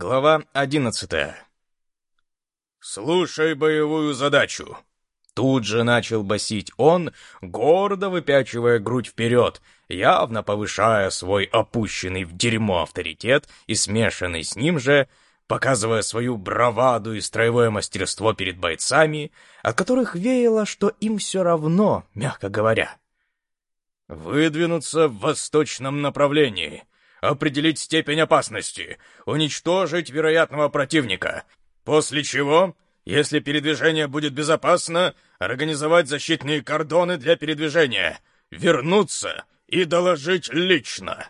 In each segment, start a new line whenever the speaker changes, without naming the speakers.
Глава одиннадцатая. «Слушай боевую задачу!» Тут же начал басить он, гордо выпячивая грудь вперед, явно повышая свой опущенный в дерьмо авторитет и смешанный с ним же, показывая свою браваду и строевое мастерство перед бойцами, от которых веяло, что им все равно, мягко говоря. «Выдвинуться в восточном направлении, определить степень опасности, уничтожить вероятного противника, после чего, если передвижение будет безопасно, организовать защитные кордоны для передвижения, вернуться и доложить лично.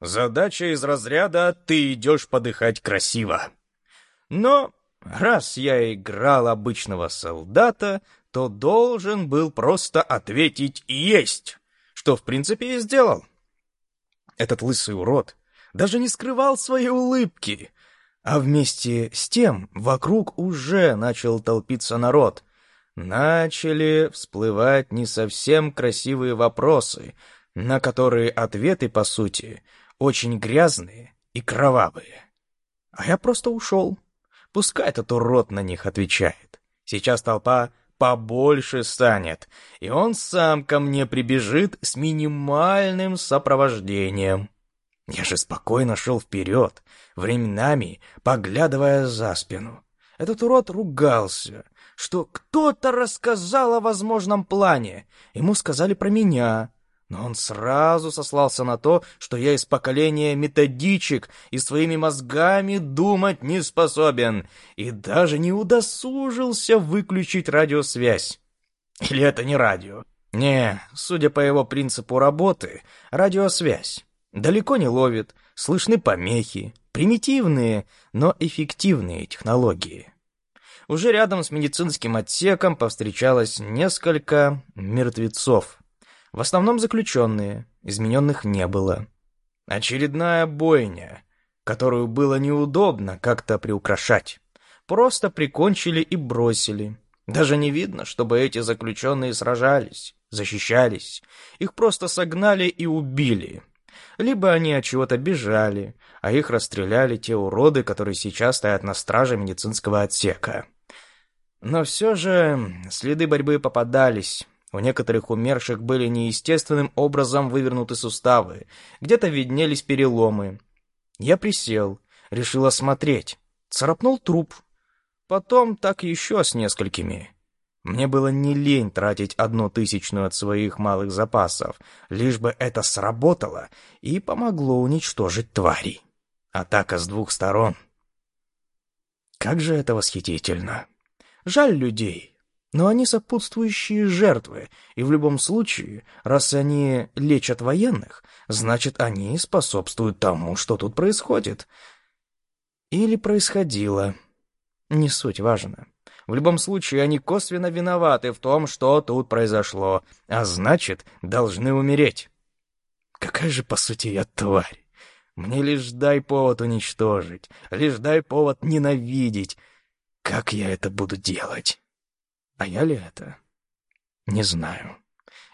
Задача из разряда «ты идешь подыхать красиво». Но раз я играл обычного солдата, то должен был просто ответить «есть», что в принципе и сделал. Этот лысый урод даже не скрывал своей улыбки, а вместе с тем вокруг уже начал толпиться народ. Начали всплывать не совсем красивые вопросы, на которые ответы, по сути, очень грязные и кровавые. А я просто ушел. Пускай этот урод на них отвечает. Сейчас толпа побольше станет, и он сам ко мне прибежит с минимальным сопровождением. Я же спокойно шел вперед, временами поглядывая за спину. Этот урод ругался, что кто-то рассказал о возможном плане. Ему сказали про меня, но он сразу сослался на то, что я из поколения методичек и своими мозгами думать не способен, и даже не удосужился выключить радиосвязь. Или это не радио? Не, судя по его принципу работы, радиосвязь. Далеко не ловит, слышны помехи, примитивные, но эффективные технологии. Уже рядом с медицинским отсеком повстречалось несколько мертвецов, в основном заключенные, измененных не было. Очередная бойня, которую было неудобно как-то приукрашать. Просто прикончили и бросили. Даже не видно, чтобы эти заключенные сражались, защищались. Их просто согнали и убили. Либо они от чего-то бежали, а их расстреляли те уроды, которые сейчас стоят на страже медицинского отсека. Но все же следы борьбы попадались, у некоторых умерших были неестественным образом вывернуты суставы, где-то виднелись переломы. Я присел, решил осмотреть, царапнул труп. Потом так еще с несколькими. Мне было не лень тратить одну тысячную от своих малых запасов, лишь бы это сработало и помогло уничтожить тварей. Атака с двух сторон. Как же это восхитительно. Жаль людей, но они сопутствующие жертвы, и в любом случае, раз они лечат военных, значит, они способствуют тому, что тут происходит. Или происходило. Не суть важно. В любом случае, они косвенно виноваты в том, что тут произошло, а значит, должны умереть. Какая же, по сути, я тварь. Мне лишь дай повод уничтожить, лишь дай повод ненавидеть. Как я это буду делать? А я ли это? Не знаю.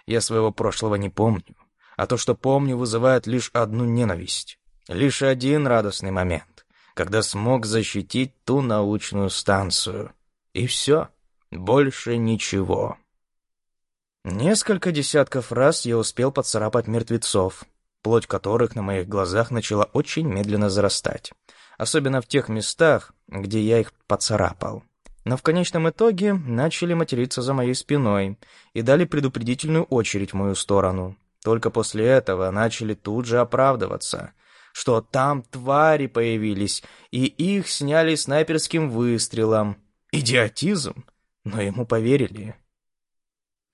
Я своего прошлого не помню. А то, что помню, вызывает лишь одну ненависть. Лишь один радостный момент, когда смог защитить ту научную станцию. И все. Больше ничего. Несколько десятков раз я успел поцарапать мертвецов, плоть которых на моих глазах начала очень медленно зарастать. Особенно в тех местах, где я их поцарапал но в конечном итоге начали материться за моей спиной и дали предупредительную очередь в мою сторону. Только после этого начали тут же оправдываться, что там твари появились, и их сняли снайперским выстрелом. Идиотизм! Но ему поверили.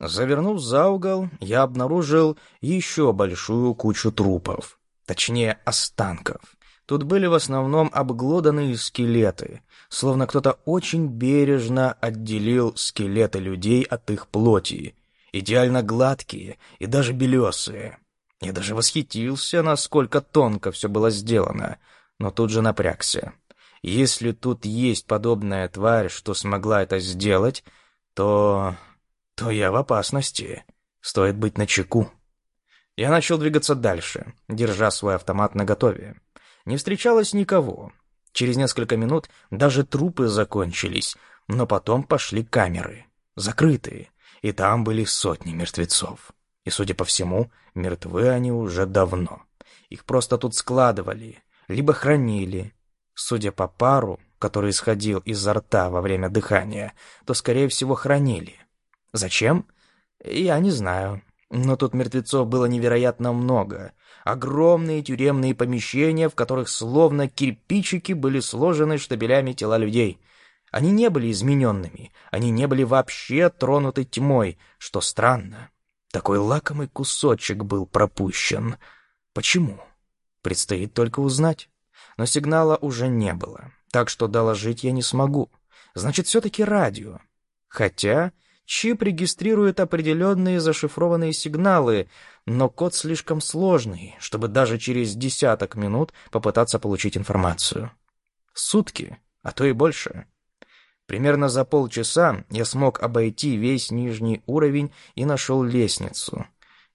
Завернув за угол, я обнаружил еще большую кучу трупов. Точнее, останков. Тут были в основном обглоданные скелеты, словно кто-то очень бережно отделил скелеты людей от их плоти, идеально гладкие и даже белесые. Я даже восхитился, насколько тонко все было сделано, но тут же напрягся. Если тут есть подобная тварь, что смогла это сделать, то... то я в опасности. Стоит быть начеку. Я начал двигаться дальше, держа свой автомат наготове. Не встречалось никого.
Через несколько минут даже трупы закончились, но потом пошли камеры, закрытые, и там были сотни мертвецов. И, судя по всему, мертвы они уже давно. Их просто тут складывали, либо хранили. Судя по пару, который исходил изо рта во время дыхания, то, скорее всего, хранили. Зачем? Я не знаю. Но тут мертвецов было невероятно много. Огромные тюремные помещения, в которых словно кирпичики были сложены штабелями тела людей. Они не были измененными, они не были вообще тронуты тьмой, что странно. Такой лакомый кусочек был пропущен. Почему? Предстоит только узнать. Но сигнала уже не было, так что доложить я не смогу. Значит, все-таки радио. Хотя чип регистрирует определенные зашифрованные сигналы, но код слишком сложный, чтобы даже через десяток минут попытаться получить информацию. Сутки, а то и больше. Примерно за полчаса я смог обойти весь нижний уровень и нашел лестницу.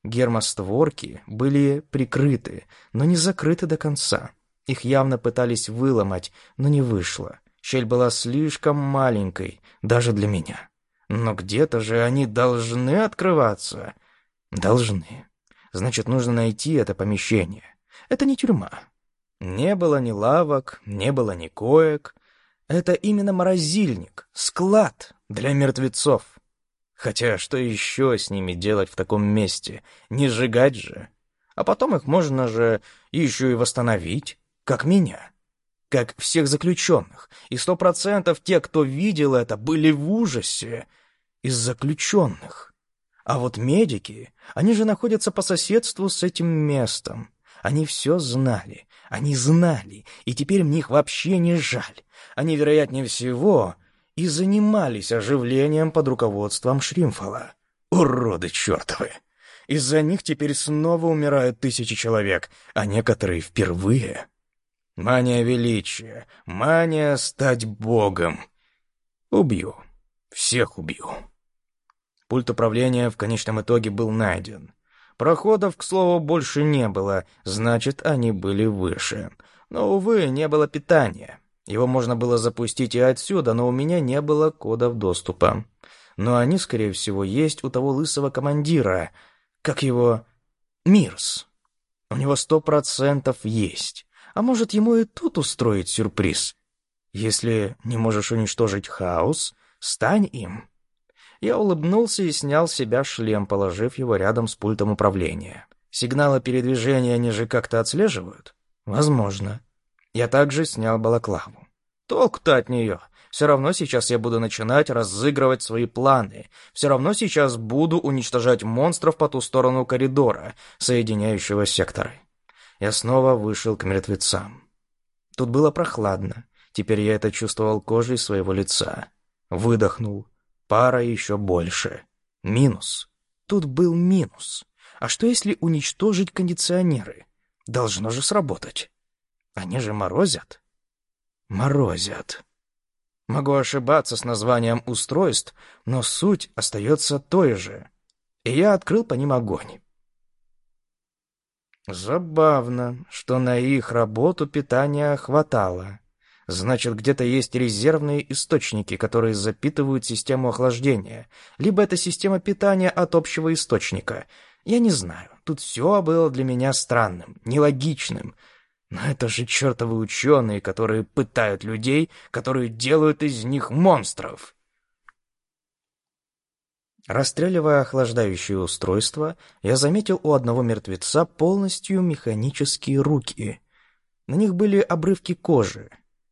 Гермостворки были прикрыты, но не закрыты до конца. Их явно пытались выломать, но не вышло. Щель была слишком маленькой, даже для меня. Но где-то же они должны открываться. Должны. Значит, нужно найти это помещение. Это не тюрьма. Не было ни лавок, не было ни коек. Это именно морозильник, склад для мертвецов. Хотя что еще с ними делать в таком месте? Не сжигать же. А потом их можно же еще и восстановить, как меня. Как всех заключенных. И сто процентов те, кто видел это, были в ужасе из заключенных. А вот медики, они же находятся по соседству с этим местом. Они все знали, они знали, и теперь мне их вообще не жаль. Они, вероятнее всего, и занимались оживлением под руководством Шримфола. Уроды чертовы! Из-за них теперь снова умирают тысячи человек, а некоторые впервые. Мания величия, мания стать богом. Убью. Всех убью. Пульт управления в конечном итоге был найден. Проходов, к слову, больше не было, значит, они были выше. Но, увы, не было питания. Его можно было запустить и отсюда, но у меня не было кодов доступа. Но они, скорее всего, есть у того лысого командира. Как его... Мирс. У него сто процентов есть. А может, ему и тут устроить сюрприз? Если не можешь уничтожить хаос, стань им. Я улыбнулся и снял с себя шлем, положив его рядом с пультом управления. Сигналы передвижения они же как-то отслеживают? Возможно. Я также снял балаклаву. Толк-то от нее. Все равно сейчас я буду начинать разыгрывать свои планы. Все равно сейчас буду уничтожать монстров по ту сторону коридора, соединяющего секторы. Я снова вышел к мертвецам. Тут было прохладно. Теперь я это чувствовал кожей своего лица. Выдохнул. Пара еще больше. Минус. Тут был минус. А что если уничтожить кондиционеры? Должно же сработать. Они же морозят. Морозят. Могу ошибаться с названием устройств, но суть остается той же. И я открыл по ним огонь. Забавно, что на их работу питания хватало. Значит, где-то есть резервные источники, которые запитывают систему охлаждения. Либо это система питания от общего источника. Я не знаю. Тут все было для меня странным, нелогичным. Но это же чертовы ученые, которые пытают людей, которые делают из них монстров. Расстреливая охлаждающее устройство, я заметил у одного мертвеца полностью механические руки. На них были обрывки кожи,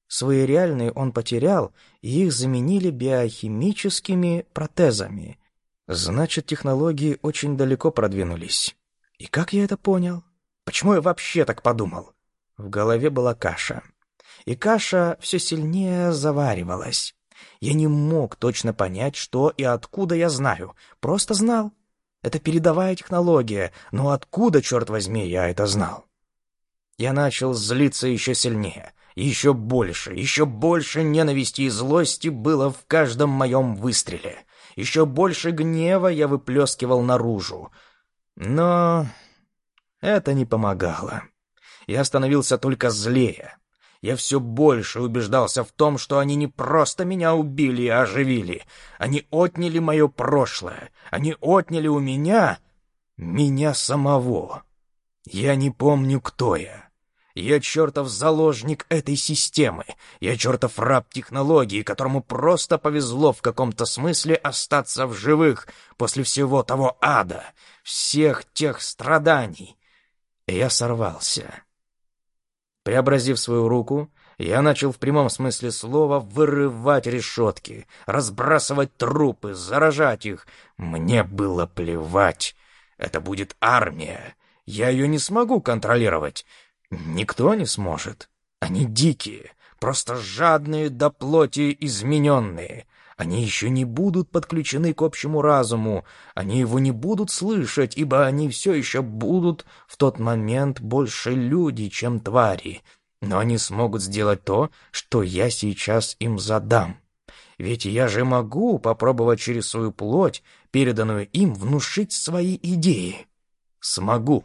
Свои реальные он потерял, и их заменили биохимическими протезами. Значит, технологии очень далеко продвинулись. И как я это понял? Почему я вообще так подумал? В голове была каша. И каша все сильнее заваривалась. Я не мог точно понять, что и откуда я знаю. Просто знал. Это передовая технология, но откуда, черт возьми, я это знал? Я начал злиться еще сильнее. Еще больше, еще больше ненависти и злости было в каждом моем выстреле. Еще больше гнева я выплескивал наружу. Но это не помогало. Я становился только злее. Я все больше убеждался в том, что они не просто меня убили и оживили. Они отняли мое прошлое. Они отняли у меня... меня самого. Я не помню, кто я. Я чертов заложник этой системы. Я чертов раб технологии, которому просто повезло в каком-то смысле остаться в живых после всего того ада, всех тех страданий. Я сорвался. Преобразив свою руку, я начал в прямом смысле слова вырывать решетки, разбрасывать трупы, заражать их. Мне было плевать. Это будет армия. Я ее не смогу контролировать. Никто не сможет. Они дикие, просто жадные до плоти измененные. Они еще не будут подключены к общему разуму, они его не будут слышать, ибо они все еще будут в тот момент больше люди, чем твари. Но они смогут сделать то, что я сейчас им задам. Ведь я же могу попробовать через свою плоть, переданную им, внушить свои идеи. Смогу.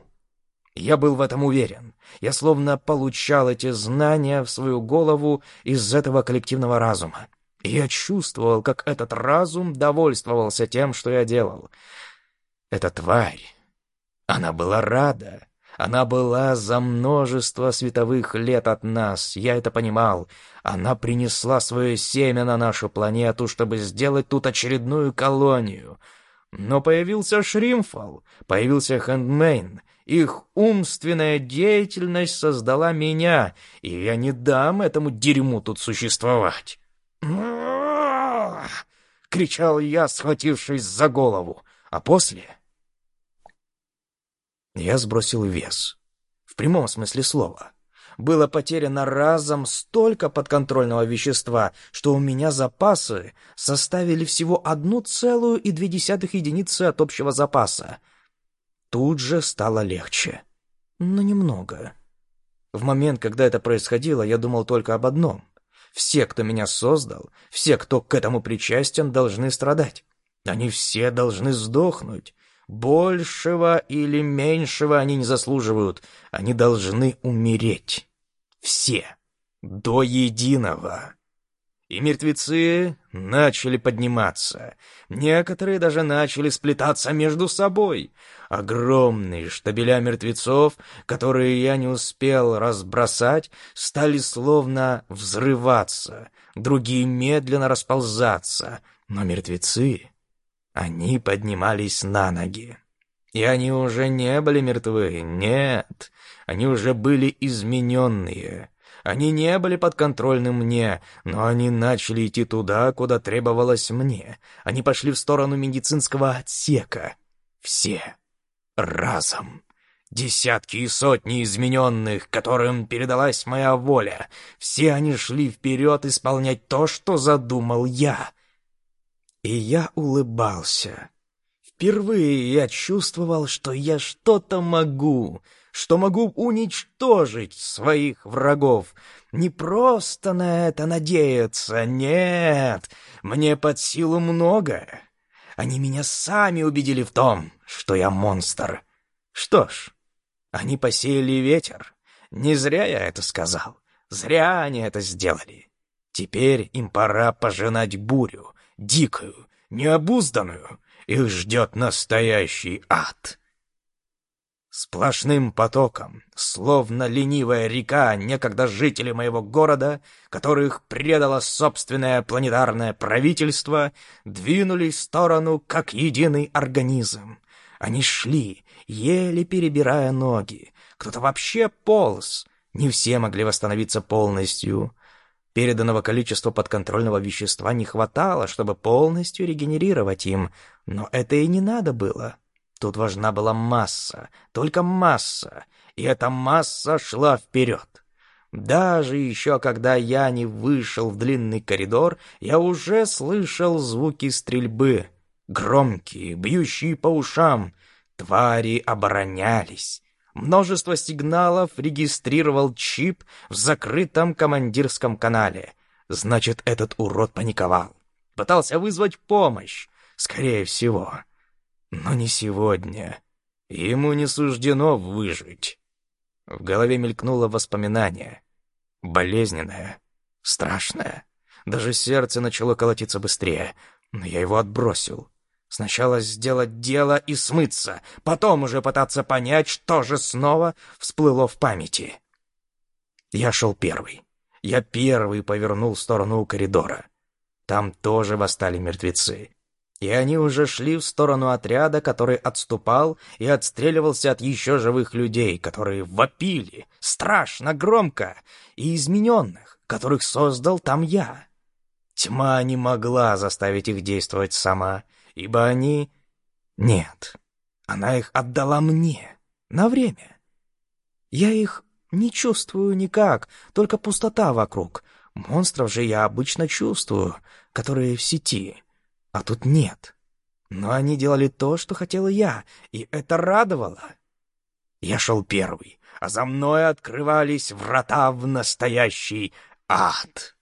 Я был в этом уверен. Я словно получал эти знания в свою голову из этого коллективного разума. Я чувствовал, как этот разум довольствовался тем, что я делал. Эта тварь, она была рада. Она была за множество световых лет от нас, я это понимал. Она принесла свое семя на нашу планету, чтобы сделать тут очередную колонию. Но появился Шримфал, появился Хэндмейн. Их умственная деятельность создала меня, и я не дам этому дерьму тут существовать. Кричал я, схватившись за голову. А после... Я сбросил вес. В прямом смысле слова. Было потеряно разом столько подконтрольного вещества, что у меня запасы составили всего одну целую и две десятых единицы от общего запаса. Тут же стало легче. Но немного. В момент, когда это происходило, я думал только об одном. Все, кто меня создал, все, кто к этому причастен, должны страдать. Они все должны сдохнуть. Большего или меньшего они не заслуживают. Они должны умереть. Все. До единого. И мертвецы начали подниматься. Некоторые даже начали сплетаться между собой. Огромные штабеля мертвецов, которые я не успел разбросать, стали словно взрываться, другие медленно расползаться. Но мертвецы, они поднимались на ноги. И они уже не были мертвы, нет, они уже были измененные. Они не были подконтрольны мне, но они начали идти туда, куда требовалось мне. Они пошли в сторону медицинского отсека. Все. Разом. Десятки и сотни измененных, которым передалась моя воля. Все они шли вперед исполнять то, что задумал я. И я улыбался. Впервые я чувствовал, что я что-то могу — что могу уничтожить своих врагов. Не просто на это надеяться, нет, мне под силу многое. Они меня сами убедили в том, что я монстр. Что ж, они посеяли ветер. Не зря я это сказал. Зря они это сделали. Теперь им пора пожинать бурю, дикую, необузданную. Их ждет настоящий ад. Сплошным потоком, словно ленивая река, некогда жители моего города, которых предало собственное планетарное правительство, двинулись в сторону как единый организм. Они шли, еле перебирая ноги. Кто-то вообще полз. Не все могли восстановиться полностью. Переданного количества подконтрольного вещества не хватало, чтобы полностью регенерировать им, но это и не надо было. Тут важна была масса, только масса, и эта масса шла вперед. Даже еще когда я не вышел в длинный коридор, я уже слышал звуки стрельбы. Громкие, бьющие по ушам. Твари оборонялись. Множество сигналов регистрировал чип в закрытом командирском канале. Значит, этот урод паниковал. Пытался вызвать помощь. Скорее всего. Но не сегодня. Ему не суждено выжить. В голове мелькнуло воспоминание. болезненное, страшное. Даже сердце начало колотиться быстрее, но я его отбросил. Сначала сделать дело и смыться, потом уже пытаться понять, что же снова всплыло в памяти. Я шел первый. Я первый повернул в сторону коридора. Там тоже восстали мертвецы. И они уже шли в сторону отряда, который отступал и отстреливался от еще живых людей, которые вопили, страшно громко, и измененных, которых создал там я. Тьма не могла заставить их действовать сама, ибо они... Нет, она их отдала мне, на время. Я их не чувствую никак, только пустота вокруг. Монстров же я обычно чувствую, которые в сети а тут нет. Но они делали то, что хотела я, и это радовало. Я шел первый, а за мной открывались врата в настоящий ад.